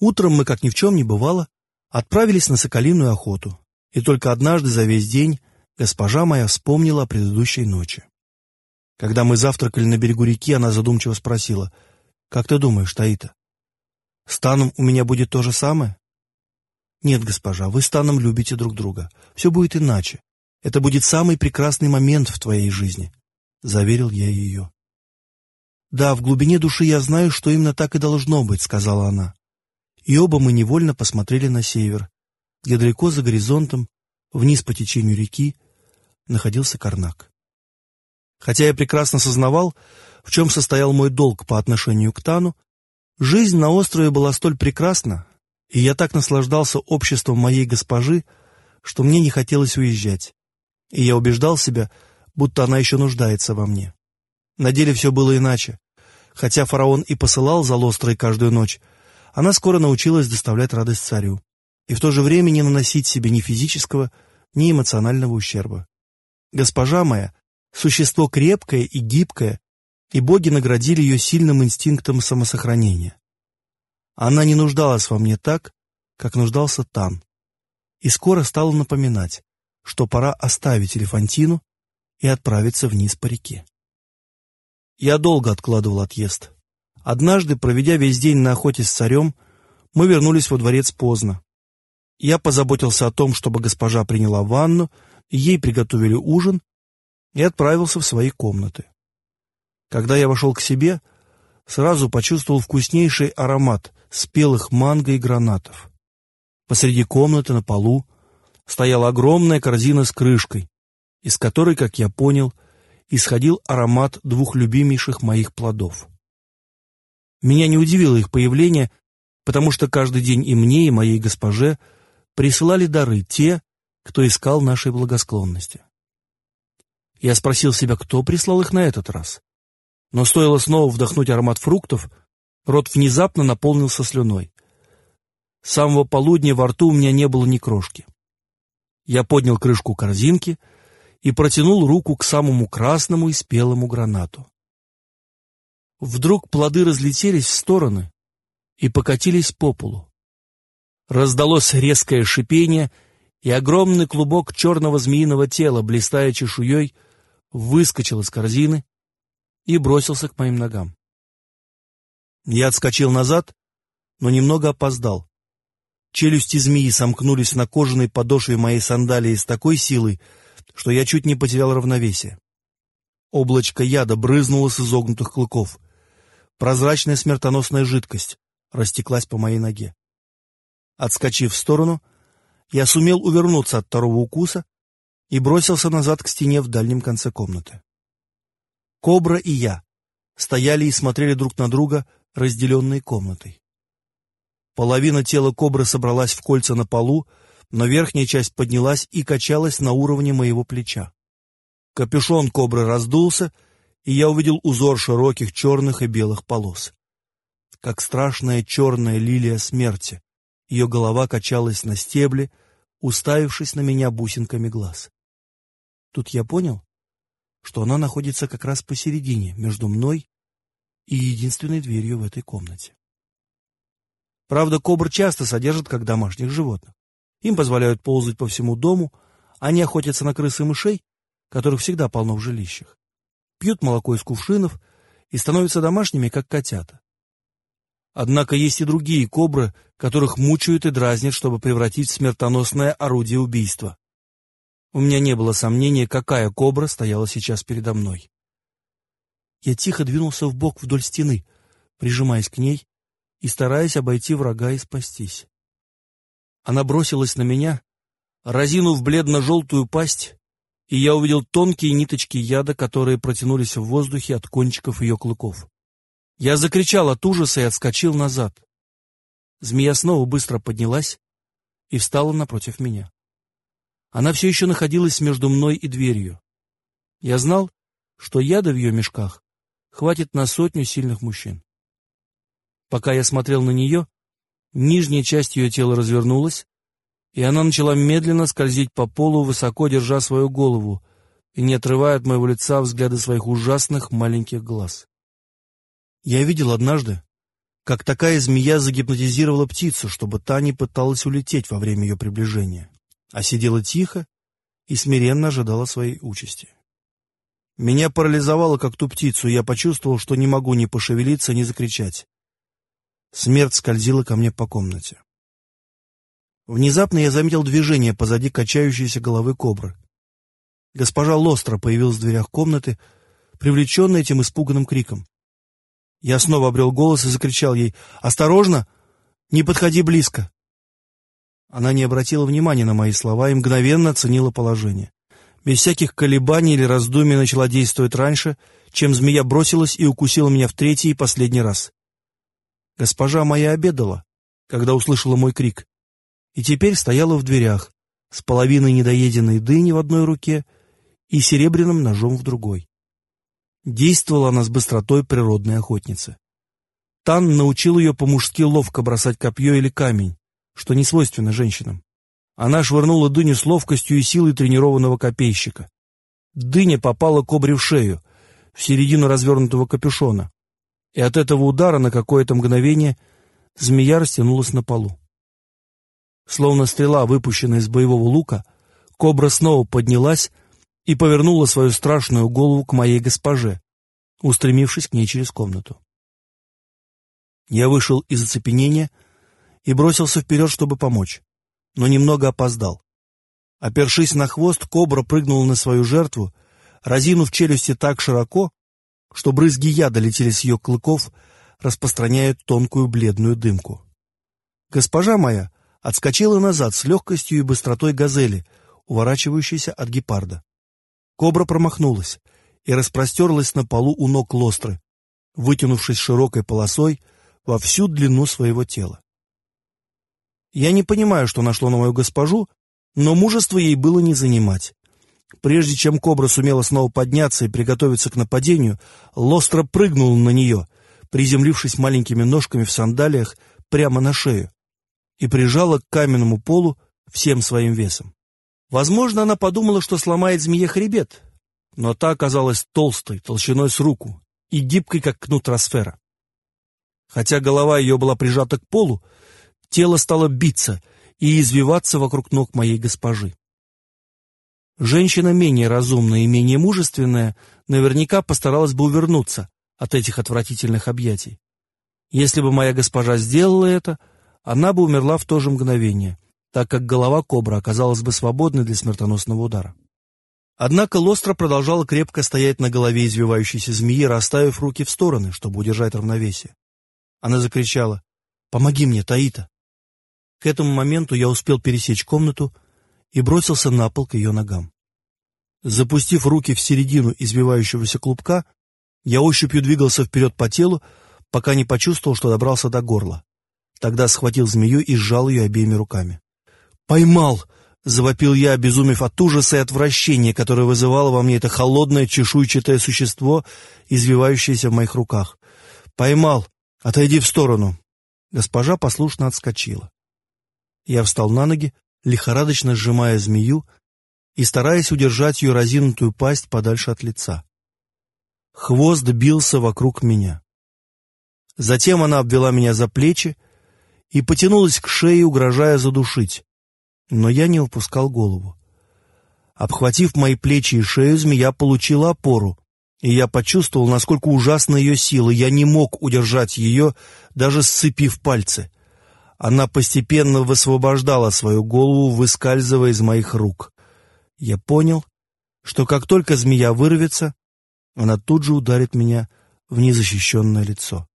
Утром мы, как ни в чем не бывало, отправились на соколиную охоту, и только однажды за весь день госпожа моя вспомнила о предыдущей ночи. Когда мы завтракали на берегу реки, она задумчиво спросила, «Как ты думаешь, Таита, с Таном у меня будет то же самое?» «Нет, госпожа, вы с Таном любите друг друга. Все будет иначе. Это будет самый прекрасный момент в твоей жизни», — заверил я ее. «Да, в глубине души я знаю, что именно так и должно быть», — сказала она. И оба мы невольно посмотрели на север, где далеко за горизонтом, вниз по течению реки, находился Карнак. Хотя я прекрасно сознавал, в чем состоял мой долг по отношению к Тану, жизнь на острове была столь прекрасна, и я так наслаждался обществом моей госпожи, что мне не хотелось уезжать, и я убеждал себя, будто она еще нуждается во мне. На деле все было иначе. Хотя фараон и посылал за Лострой каждую ночь, она скоро научилась доставлять радость царю и в то же время не наносить себе ни физического, ни эмоционального ущерба. Госпожа моя Существо крепкое и гибкое, и боги наградили ее сильным инстинктом самосохранения. Она не нуждалась во мне так, как нуждался Тан, и скоро стала напоминать, что пора оставить Элефантину и отправиться вниз по реке. Я долго откладывал отъезд. Однажды, проведя весь день на охоте с царем, мы вернулись во дворец поздно. Я позаботился о том, чтобы госпожа приняла ванну, ей приготовили ужин и отправился в свои комнаты. Когда я вошел к себе, сразу почувствовал вкуснейший аромат спелых манго и гранатов. Посреди комнаты на полу стояла огромная корзина с крышкой, из которой, как я понял, исходил аромат двух любимейших моих плодов. Меня не удивило их появление, потому что каждый день и мне, и моей госпоже присылали дары те, кто искал нашей благосклонности. Я спросил себя, кто прислал их на этот раз. Но стоило снова вдохнуть аромат фруктов, рот внезапно наполнился слюной. С самого полудня во рту у меня не было ни крошки. Я поднял крышку корзинки и протянул руку к самому красному и спелому гранату. Вдруг плоды разлетелись в стороны и покатились по полу. Раздалось резкое шипение, и огромный клубок черного змеиного тела, блистая чешуей, выскочил из корзины и бросился к моим ногам. Я отскочил назад, но немного опоздал. Челюсти змеи сомкнулись на кожаной подошве моей сандалии с такой силой, что я чуть не потерял равновесие. Облачко яда брызнуло с изогнутых клыков. Прозрачная смертоносная жидкость растеклась по моей ноге. Отскочив в сторону, я сумел увернуться от второго укуса и бросился назад к стене в дальнем конце комнаты. Кобра и я стояли и смотрели друг на друга, разделенные комнатой. Половина тела кобры собралась в кольца на полу, но верхняя часть поднялась и качалась на уровне моего плеча. Капюшон кобры раздулся, и я увидел узор широких черных и белых полос. Как страшная черная лилия смерти, ее голова качалась на стебле, уставившись на меня бусинками глаз. Тут я понял, что она находится как раз посередине, между мной и единственной дверью в этой комнате. Правда, кобр часто содержат как домашних животных. Им позволяют ползать по всему дому, они охотятся на крыс и мышей, которых всегда полно в жилищах, пьют молоко из кувшинов и становятся домашними, как котята. Однако есть и другие кобры, которых мучают и дразнят, чтобы превратить в смертоносное орудие убийства. У меня не было сомнения, какая кобра стояла сейчас передо мной. Я тихо двинулся в бок вдоль стены, прижимаясь к ней и стараясь обойти врага и спастись. Она бросилась на меня, разинув бледно-желтую пасть, и я увидел тонкие ниточки яда, которые протянулись в воздухе от кончиков ее клыков. Я закричал от ужаса и отскочил назад. Змея снова быстро поднялась и встала напротив меня. Она все еще находилась между мной и дверью. Я знал, что яда в ее мешках хватит на сотню сильных мужчин. Пока я смотрел на нее, нижняя часть ее тела развернулась, и она начала медленно скользить по полу, высоко держа свою голову и не отрывая от моего лица взгляда своих ужасных маленьких глаз. Я видел однажды, как такая змея загипнотизировала птицу, чтобы та не пыталась улететь во время ее приближения, а сидела тихо и смиренно ожидала своей участи. Меня парализовало, как ту птицу, и я почувствовал, что не могу ни пошевелиться, ни закричать. Смерть скользила ко мне по комнате. Внезапно я заметил движение позади качающейся головы кобры. Госпожа Лостро появилась в дверях комнаты, привлеченная этим испуганным криком. Я снова обрел голос и закричал ей «Осторожно! Не подходи близко!» Она не обратила внимания на мои слова и мгновенно оценила положение. Без всяких колебаний или раздумий начала действовать раньше, чем змея бросилась и укусила меня в третий и последний раз. Госпожа моя обедала, когда услышала мой крик, и теперь стояла в дверях с половиной недоеденной дыни в одной руке и серебряным ножом в другой. Действовала она с быстротой природной охотницы. Тан научил ее по-мужски ловко бросать копье или камень, что не свойственно женщинам. Она швырнула дыню с ловкостью и силой тренированного копейщика. Дыня попала кобре в шею, в середину развернутого капюшона, и от этого удара на какое-то мгновение змея растянулась на полу. Словно стрела, выпущенная из боевого лука, кобра снова поднялась и повернула свою страшную голову к моей госпоже, устремившись к ней через комнату. Я вышел из оцепенения и бросился вперед, чтобы помочь, но немного опоздал. Опершись на хвост, кобра прыгнула на свою жертву, разинув челюсти так широко, что брызги яда летели с ее клыков, распространяя тонкую бледную дымку. Госпожа моя отскочила назад с легкостью и быстротой газели, уворачивающейся от гепарда. Кобра промахнулась и распростерлась на полу у ног лостры, вытянувшись широкой полосой во всю длину своего тела. Я не понимаю, что нашло на мою госпожу, но мужество ей было не занимать. Прежде чем кобра сумела снова подняться и приготовиться к нападению, Лостро прыгнул на нее, приземлившись маленькими ножками в сандалиях прямо на шею, и прижала к каменному полу всем своим весом. Возможно, она подумала, что сломает змее хребет, но та оказалась толстой, толщиной с руку и гибкой, как кнут Росфера. Хотя голова ее была прижата к полу, тело стало биться и извиваться вокруг ног моей госпожи. Женщина менее разумная и менее мужественная наверняка постаралась бы увернуться от этих отвратительных объятий. Если бы моя госпожа сделала это, она бы умерла в то же мгновение, так как голова кобра оказалась бы свободной для смертоносного удара. Однако Лостра продолжала крепко стоять на голове извивающейся змеи, расставив руки в стороны, чтобы удержать равновесие. Она закричала «Помоги мне, Таита!». К этому моменту я успел пересечь комнату и бросился на пол к ее ногам. Запустив руки в середину избивающегося клубка, я ощупью двигался вперед по телу, пока не почувствовал, что добрался до горла. Тогда схватил змею и сжал ее обеими руками. «Поймал!» — завопил я, обезумев от ужаса и отвращения, которое вызывало во мне это холодное чешуйчатое существо, извивающееся в моих руках. «Поймал! Отойди в сторону!» Госпожа послушно отскочила. Я встал на ноги, лихорадочно сжимая змею и стараясь удержать ее разинутую пасть подальше от лица. Хвост бился вокруг меня. Затем она обвела меня за плечи и потянулась к шее, угрожая задушить. Но я не упускал голову. Обхватив мои плечи и шею, змея получила опору, и я почувствовал, насколько ужасна ее сила. Я не мог удержать ее, даже сцепив пальцы. Она постепенно высвобождала свою голову, выскальзывая из моих рук. Я понял, что как только змея вырвется, она тут же ударит меня в незащищенное лицо.